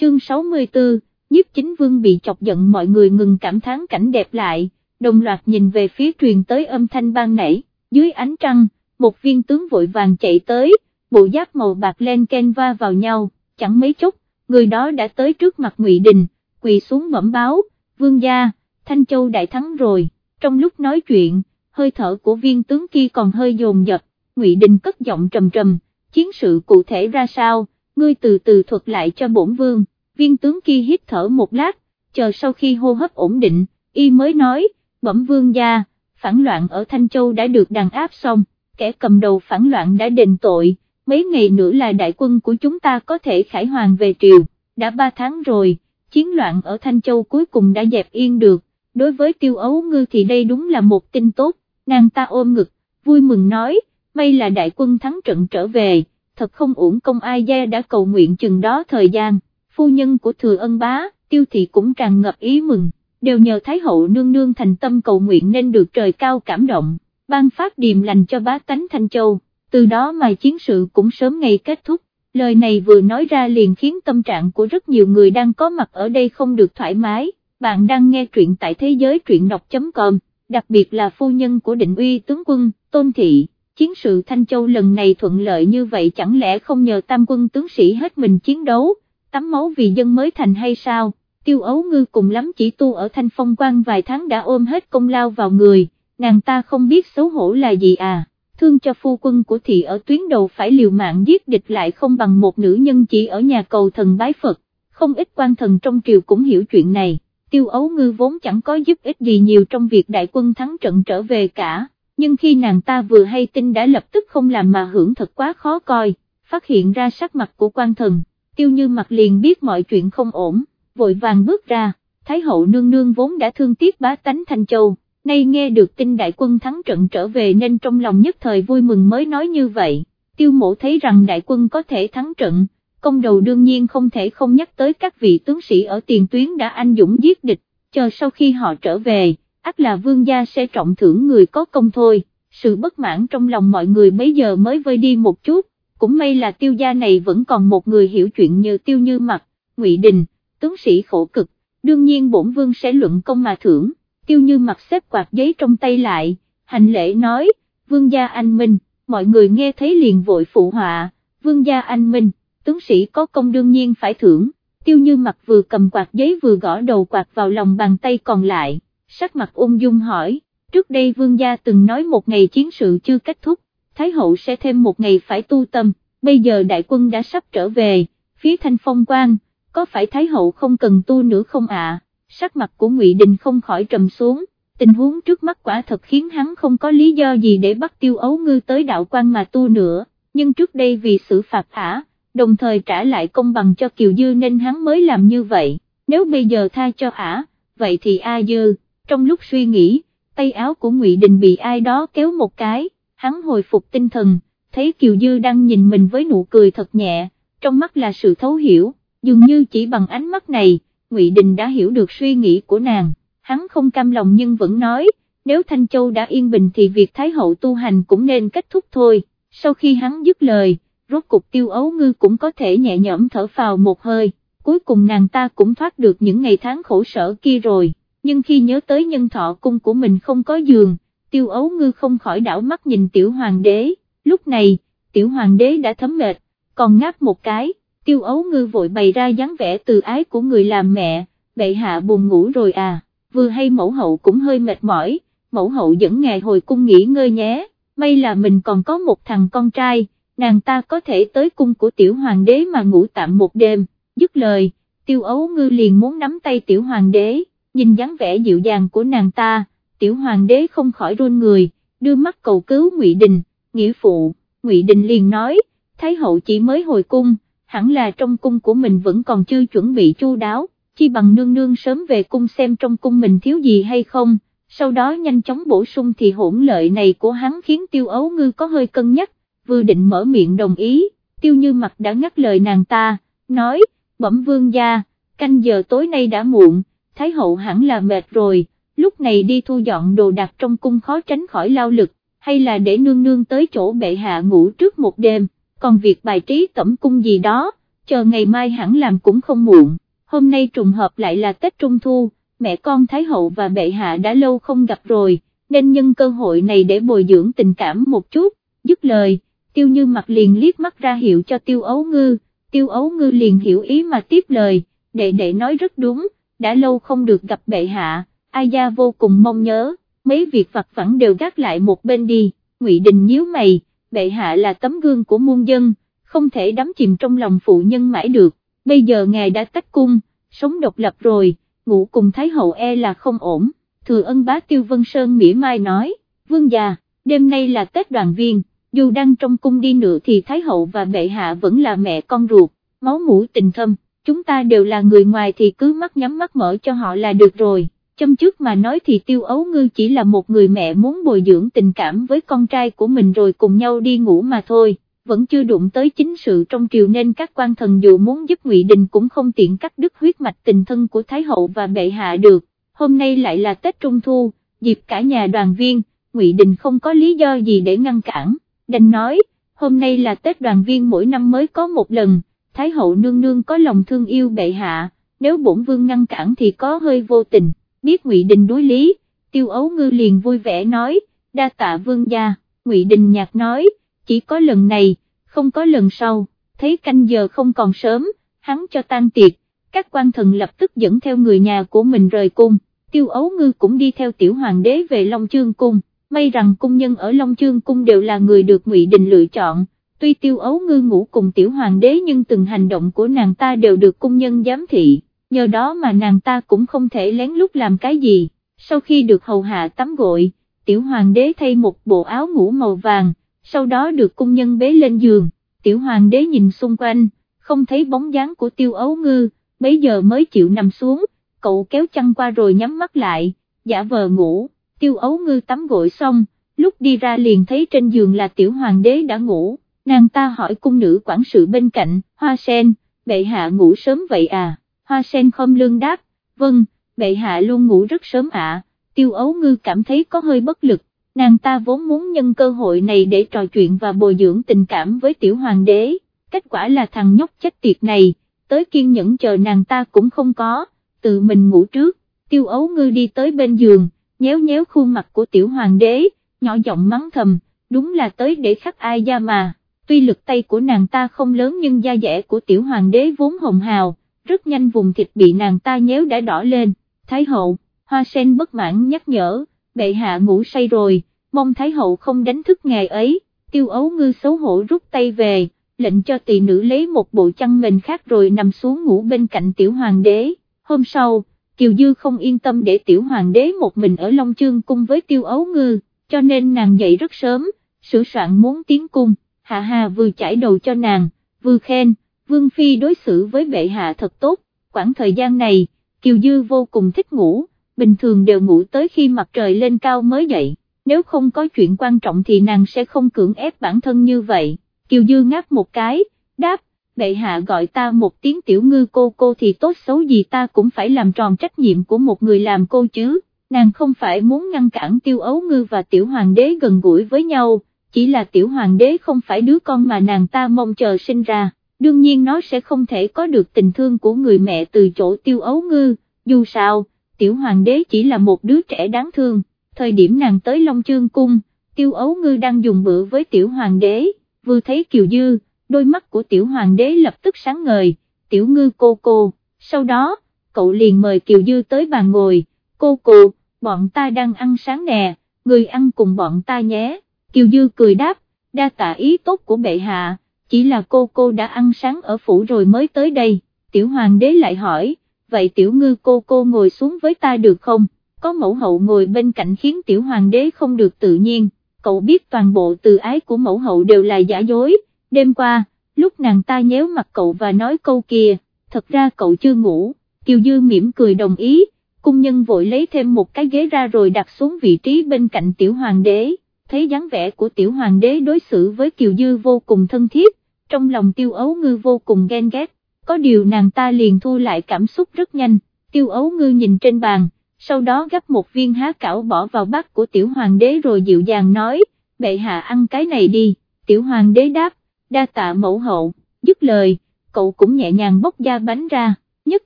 chương 64, nhiếp chính vương bị chọc giận mọi người ngừng cảm thán cảnh đẹp lại, đồng loạt nhìn về phía truyền tới âm thanh ban nảy, dưới ánh trăng, một viên tướng vội vàng chạy tới, bộ giáp màu bạc len ken va vào nhau, chẳng mấy chốc, người đó đã tới trước mặt Ngụy Đình, quỳ xuống bẩm báo, vương gia, Thanh Châu đại thắng rồi, trong lúc nói chuyện, hơi thở của viên tướng kia còn hơi dồn dập, Ngụy Đình cất giọng trầm trầm, chiến sự cụ thể ra sao, ngươi từ từ thuật lại cho bổn vương, viên tướng kia hít thở một lát, chờ sau khi hô hấp ổn định, y mới nói, bẩm vương gia, phản loạn ở Thanh Châu đã được đàn áp xong, kẻ cầm đầu phản loạn đã đền tội, mấy ngày nữa là đại quân của chúng ta có thể khải hoàn về triều, đã ba tháng rồi, chiến loạn ở Thanh Châu cuối cùng đã dẹp yên được, đối với tiêu ấu ngư thì đây đúng là một tin tốt, nàng ta ôm ngực, vui mừng nói, may là đại quân thắng trận trở về, thật không uổng công ai gia đã cầu nguyện chừng đó thời gian, phu nhân của thừa ân bá, tiêu thị cũng tràn ngập ý mừng, đều nhờ Thái hậu nương nương thành tâm cầu nguyện nên được trời cao cảm động, ban phát điềm lành cho bá tánh Thanh Châu, từ đó mà chiến sự cũng sớm ngày kết thúc. Lời này vừa nói ra liền khiến tâm trạng của rất nhiều người đang có mặt ở đây không được thoải mái, bạn đang nghe truyện tại thế giới truyện đọc.com, đặc biệt là phu nhân của định uy tướng quân, Tôn Thị chiến sự Thanh Châu lần này thuận lợi như vậy chẳng lẽ không nhờ tam quân tướng sĩ hết mình chiến đấu, tắm máu vì dân mới thành hay sao, tiêu ấu ngư cùng lắm chỉ tu ở Thanh Phong quan vài tháng đã ôm hết công lao vào người, nàng ta không biết xấu hổ là gì à, thương cho phu quân của thị ở tuyến đầu phải liều mạng giết địch lại không bằng một nữ nhân chỉ ở nhà cầu thần bái Phật, không ít quan thần trong triều cũng hiểu chuyện này, tiêu ấu ngư vốn chẳng có giúp ích gì nhiều trong việc đại quân thắng trận trở về cả nhưng khi nàng ta vừa hay tin đã lập tức không làm mà hưởng thật quá khó coi, phát hiện ra sắc mặt của quan thần, tiêu như mặt liền biết mọi chuyện không ổn, vội vàng bước ra, Thái hậu nương nương vốn đã thương tiếc bá tánh Thanh Châu, nay nghe được tin đại quân thắng trận trở về nên trong lòng nhất thời vui mừng mới nói như vậy, tiêu mộ thấy rằng đại quân có thể thắng trận, công đầu đương nhiên không thể không nhắc tới các vị tướng sĩ ở tiền tuyến đã anh dũng giết địch, chờ sau khi họ trở về ắt là vương gia sẽ trọng thưởng người có công thôi, sự bất mãn trong lòng mọi người mấy giờ mới vơi đi một chút, cũng may là tiêu gia này vẫn còn một người hiểu chuyện như tiêu như mặt, ngụy Đình, tướng sĩ khổ cực, đương nhiên bổn vương sẽ luận công mà thưởng, tiêu như mặt xếp quạt giấy trong tay lại, hành lễ nói, vương gia anh minh, mọi người nghe thấy liền vội phụ họa, vương gia anh minh, tướng sĩ có công đương nhiên phải thưởng, tiêu như mặt vừa cầm quạt giấy vừa gõ đầu quạt vào lòng bàn tay còn lại sắc mặt ung dung hỏi, trước đây vương gia từng nói một ngày chiến sự chưa kết thúc, Thái hậu sẽ thêm một ngày phải tu tâm, bây giờ đại quân đã sắp trở về, phía thanh phong quan, có phải Thái hậu không cần tu nữa không ạ, sắc mặt của ngụy Đình không khỏi trầm xuống, tình huống trước mắt quả thật khiến hắn không có lý do gì để bắt tiêu ấu ngư tới đạo quan mà tu nữa, nhưng trước đây vì xử phạt ả, đồng thời trả lại công bằng cho Kiều Dư nên hắn mới làm như vậy, nếu bây giờ tha cho ả, vậy thì A Dư trong lúc suy nghĩ, tay áo của Ngụy Đình bị ai đó kéo một cái, hắn hồi phục tinh thần, thấy Kiều Dư đang nhìn mình với nụ cười thật nhẹ, trong mắt là sự thấu hiểu, dường như chỉ bằng ánh mắt này, Ngụy Đình đã hiểu được suy nghĩ của nàng, hắn không cam lòng nhưng vẫn nói, nếu Thanh Châu đã yên bình thì việc Thái Hậu tu hành cũng nên kết thúc thôi, sau khi hắn dứt lời, rốt cục tiêu ấu ngư cũng có thể nhẹ nhõm thở phào một hơi, cuối cùng nàng ta cũng thoát được những ngày tháng khổ sở kia rồi nhưng khi nhớ tới nhân thọ cung của mình không có giường, tiêu ấu ngư không khỏi đảo mắt nhìn tiểu hoàng đế, lúc này, tiểu hoàng đế đã thấm mệt, còn ngáp một cái, tiêu ấu ngư vội bày ra dáng vẻ từ ái của người làm mẹ, bệ hạ buồn ngủ rồi à, vừa hay mẫu hậu cũng hơi mệt mỏi, mẫu hậu dẫn ngài hồi cung nghỉ ngơi nhé, may là mình còn có một thằng con trai, nàng ta có thể tới cung của tiểu hoàng đế mà ngủ tạm một đêm, dứt lời, tiêu ấu ngư liền muốn nắm tay tiểu hoàng đế nhìn dáng vẻ dịu dàng của nàng ta, tiểu hoàng đế không khỏi run người, đưa mắt cầu cứu Ngụy Đình, nghĩa phụ, Ngụy Đình liền nói, Thái hậu chỉ mới hồi cung, hẳn là trong cung của mình vẫn còn chưa chuẩn bị chu đáo, chi bằng nương nương sớm về cung xem trong cung mình thiếu gì hay không, sau đó nhanh chóng bổ sung thì hỗn lợi này của hắn khiến tiêu ấu ngư có hơi cân nhắc, vừa định mở miệng đồng ý, tiêu như mặt đã ngắt lời nàng ta, nói, bẩm vương gia, canh giờ tối nay đã muộn, Thái hậu hẳn là mệt rồi, lúc này đi thu dọn đồ đạc trong cung khó tránh khỏi lao lực, hay là để nương nương tới chỗ bệ hạ ngủ trước một đêm, còn việc bài trí tẩm cung gì đó, chờ ngày mai hẳn làm cũng không muộn, hôm nay trùng hợp lại là Tết Trung Thu, mẹ con Thái Hậu và bệ hạ đã lâu không gặp rồi, nên nhân cơ hội này để bồi dưỡng tình cảm một chút, dứt lời, tiêu như mặt liền liếc mắt ra hiệu cho tiêu ấu ngư, tiêu ấu ngư liền hiểu ý mà tiếp lời, đệ đệ nói rất đúng, đã lâu không được gặp bệ hạ, ai gia vô cùng mong nhớ, mấy việc vặt vẳng đều gác lại một bên đi, ngụy Đình nhíu mày, bệ hạ là tấm gương của muôn dân, không thể đắm chìm trong lòng phụ nhân mãi được, bây giờ ngài đã tách cung, sống độc lập rồi, ngủ cùng Thái Hậu e là không ổn, thừa ân bá tiêu vân sơn mỉa mai nói, vương già, đêm nay là Tết đoàn viên, dù đang trong cung đi nữa thì Thái Hậu và bệ hạ vẫn là mẹ con ruột, máu mũi tình thâm, chúng ta đều là người ngoài thì cứ mắt nhắm mắt mở cho họ là được rồi. Châm trước mà nói thì tiêu ấu ngư chỉ là một người mẹ muốn bồi dưỡng tình cảm với con trai của mình rồi cùng nhau đi ngủ mà thôi, vẫn chưa đụng tới chính sự trong triều nên các quan thần dù muốn giúp ngụy Đình cũng không tiện cắt đứt huyết mạch tình thân của Thái Hậu và bệ hạ được, hôm nay lại là Tết Trung Thu, dịp cả nhà đoàn viên, ngụy Đình không có lý do gì để ngăn cản, đành nói, hôm nay là Tết đoàn viên mỗi năm mới có một lần, Thái Hậu nương nương có lòng thương yêu bệ hạ, nếu bổn vương ngăn cản thì có hơi vô tình biết Ngụy Đình đối lý, Tiêu Ấu Ngư liền vui vẻ nói, đa tạ vương gia, Ngụy Đình nhạc nói, chỉ có lần này, không có lần sau, thấy canh giờ không còn sớm, hắn cho tan tiệc, các quan thần lập tức dẫn theo người nhà của mình rời cung, Tiêu Ấu Ngư cũng đi theo tiểu hoàng đế về Long Chương Cung, may rằng cung nhân ở Long Chương Cung đều là người được Ngụy Đình lựa chọn. Tuy tiêu ấu ngư ngủ cùng tiểu hoàng đế nhưng từng hành động của nàng ta đều được cung nhân giám thị, nhờ đó mà nàng ta cũng không thể lén lút làm cái gì, sau khi được hầu hạ tắm gội, tiểu hoàng đế thay một bộ áo ngủ màu vàng, sau đó được cung nhân bế lên giường, tiểu hoàng đế nhìn xung quanh, không thấy bóng dáng của tiêu ấu ngư, bấy giờ mới chịu nằm xuống, cậu kéo chăn qua rồi nhắm mắt lại, giả vờ ngủ, tiêu ấu ngư tắm gội xong, lúc đi ra liền thấy trên giường là tiểu hoàng đế đã ngủ, nàng ta hỏi cung nữ quản sự bên cạnh, hoa sen, bệ hạ ngủ sớm vậy à? hoa sen không lương đáp, vâng, bệ hạ luôn ngủ rất sớm ạ, tiêu ấu ngư cảm thấy có hơi bất lực, nàng ta vốn muốn nhân cơ hội này để trò chuyện và bồi dưỡng tình cảm với tiểu hoàng đế, kết quả là thằng nhóc chết tiệt này, tới kiên nhẫn chờ nàng ta cũng không có, tự mình ngủ trước, tiêu ấu ngư đi tới bên giường, nhéo nhéo khuôn mặt của tiểu hoàng đế, nhỏ giọng mắng thầm, đúng là tới để khắc ai ra mà, tuy lực tay của nàng ta không lớn nhưng da dẻ của tiểu hoàng đế vốn hồng hào rất nhanh vùng thịt bị nàng ta nhéo đã đỏ lên, Thái hậu, hoa sen bất mãn nhắc nhở, bệ hạ ngủ say rồi, mong Thái hậu không đánh thức ngày ấy, tiêu ấu ngư xấu hổ rút tay về, lệnh cho tỳ nữ lấy một bộ chăn mền khác rồi nằm xuống ngủ bên cạnh tiểu hoàng đế, hôm sau, Kiều Dư không yên tâm để tiểu hoàng đế một mình ở Long Chương cung với tiêu ấu ngư, cho nên nàng dậy rất sớm, sửa soạn muốn tiến cung, hạ hà vừa chải đầu cho nàng, vừa khen, Vương Phi đối xử với bệ hạ thật tốt, quãng thời gian này, Kiều Dư vô cùng thích ngủ, bình thường đều ngủ tới khi mặt trời lên cao mới dậy, nếu không có chuyện quan trọng thì nàng sẽ không cưỡng ép bản thân như vậy, Kiều Dư ngáp một cái, đáp, bệ hạ gọi ta một tiếng tiểu ngư cô cô thì tốt xấu gì ta cũng phải làm tròn trách nhiệm của một người làm cô chứ, nàng không phải muốn ngăn cản tiêu ấu ngư và tiểu hoàng đế gần gũi với nhau, chỉ là tiểu hoàng đế không phải đứa con mà nàng ta mong chờ sinh ra. Đương nhiên nó sẽ không thể có được tình thương của người mẹ từ chỗ tiêu ấu ngư, dù sao, tiểu hoàng đế chỉ là một đứa trẻ đáng thương, thời điểm nàng tới Long Chương Cung, tiêu ấu ngư đang dùng bữa với tiểu hoàng đế, vừa thấy Kiều Dư, đôi mắt của tiểu hoàng đế lập tức sáng ngời, tiểu ngư cô cô, sau đó, cậu liền mời Kiều Dư tới bàn ngồi, cô cô, bọn ta đang ăn sáng nè, người ăn cùng bọn ta nhé, Kiều Dư cười đáp, đa tạ ý tốt của bệ hạ chỉ là cô cô đã ăn sáng ở phủ rồi mới tới đây, tiểu hoàng đế lại hỏi, vậy tiểu ngư cô cô ngồi xuống với ta được không, có mẫu hậu ngồi bên cạnh khiến tiểu hoàng đế không được tự nhiên, cậu biết toàn bộ từ ái của mẫu hậu đều là giả dối, đêm qua, lúc nàng ta nhéo mặt cậu và nói câu kia, thật ra cậu chưa ngủ, Kiều Dư mỉm cười đồng ý, cung nhân vội lấy thêm một cái ghế ra rồi đặt xuống vị trí bên cạnh tiểu hoàng đế thấy dáng vẻ của tiểu hoàng đế đối xử với Kiều Dư vô cùng thân thiết, trong lòng tiêu ấu ngư vô cùng ghen ghét, có điều nàng ta liền thu lại cảm xúc rất nhanh, tiêu ấu ngư nhìn trên bàn, sau đó gấp một viên há cảo bỏ vào bát của tiểu hoàng đế rồi dịu dàng nói, bệ hạ ăn cái này đi, tiểu hoàng đế đáp, đa tạ mẫu hậu, dứt lời, cậu cũng nhẹ nhàng bóc da bánh ra, nhất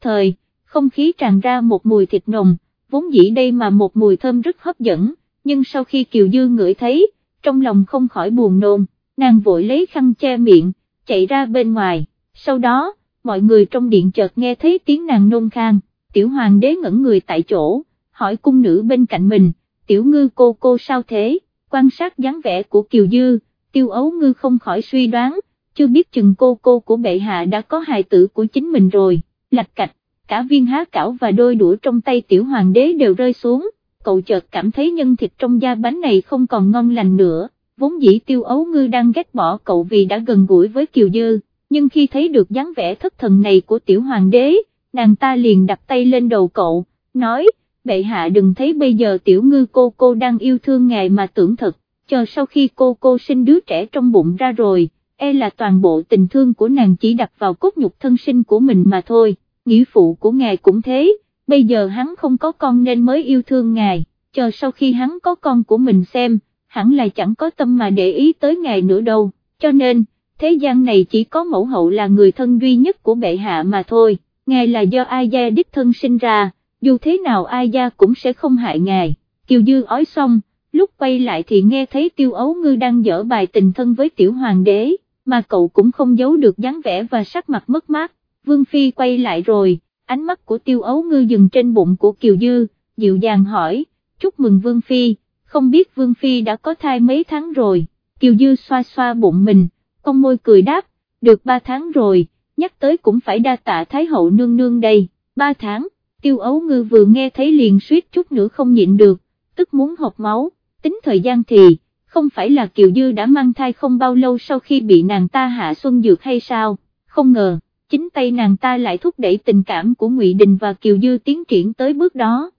thời, không khí tràn ra một mùi thịt nồng, vốn dĩ đây mà một mùi thơm rất hấp dẫn, nhưng sau khi Kiều Dư ngửi thấy, trong lòng không khỏi buồn nôn, nàng vội lấy khăn che miệng, chạy ra bên ngoài, sau đó, mọi người trong điện chợt nghe thấy tiếng nàng nôn khan, tiểu hoàng đế ngẩn người tại chỗ, hỏi cung nữ bên cạnh mình, tiểu ngư cô cô sao thế, quan sát dáng vẻ của Kiều Dư, tiêu ấu ngư không khỏi suy đoán, chưa biết chừng cô cô của bệ hạ đã có hài tử của chính mình rồi, lạch cạch, cả viên há cảo và đôi đũa trong tay tiểu hoàng đế đều rơi xuống, cậu chợt cảm thấy nhân thịt trong da bánh này không còn ngon lành nữa, vốn dĩ tiêu ấu ngư đang ghét bỏ cậu vì đã gần gũi với Kiều Dư, nhưng khi thấy được dáng vẻ thất thần này của tiểu hoàng đế, nàng ta liền đặt tay lên đầu cậu, nói, bệ hạ đừng thấy bây giờ tiểu ngư cô cô đang yêu thương ngài mà tưởng thật, chờ sau khi cô cô sinh đứa trẻ trong bụng ra rồi, e là toàn bộ tình thương của nàng chỉ đặt vào cốt nhục thân sinh của mình mà thôi, nghĩa phụ của ngài cũng thế, bây giờ hắn không có con nên mới yêu thương ngài, chờ sau khi hắn có con của mình xem, hẳn là chẳng có tâm mà để ý tới ngài nữa đâu, cho nên, thế gian này chỉ có mẫu hậu là người thân duy nhất của bệ hạ mà thôi, ngài là do ai gia đích thân sinh ra, dù thế nào ai gia cũng sẽ không hại ngài, Kiều Dư ói xong, lúc quay lại thì nghe thấy tiêu ấu ngư đang dở bài tình thân với tiểu hoàng đế, mà cậu cũng không giấu được dáng vẻ và sắc mặt mất mát, Vương Phi quay lại rồi, ánh mắt của tiêu ấu ngư dừng trên bụng của Kiều Dư, dịu dàng hỏi, chúc mừng Vương Phi, không biết Vương Phi đã có thai mấy tháng rồi, Kiều Dư xoa xoa bụng mình, con môi cười đáp, được ba tháng rồi, nhắc tới cũng phải đa tạ Thái Hậu nương nương đây, ba tháng, tiêu ấu ngư vừa nghe thấy liền suýt chút nữa không nhịn được, tức muốn hộp máu, tính thời gian thì, không phải là Kiều Dư đã mang thai không bao lâu sau khi bị nàng ta hạ xuân dược hay sao, không ngờ, chính tay nàng ta lại thúc đẩy tình cảm của Ngụy Đình và Kiều Dư tiến triển tới bước đó.